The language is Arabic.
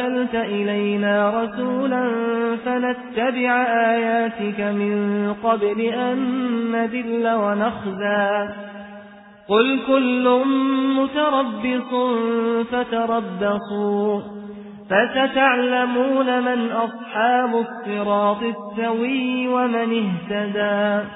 أرسلت إلينا رسولا فنتبع آياتك من قبل أن نذل ونخزى. قل كل متربص فتربصوا فستعلمون من أصحاب الصراط السوي ومن اهتدى.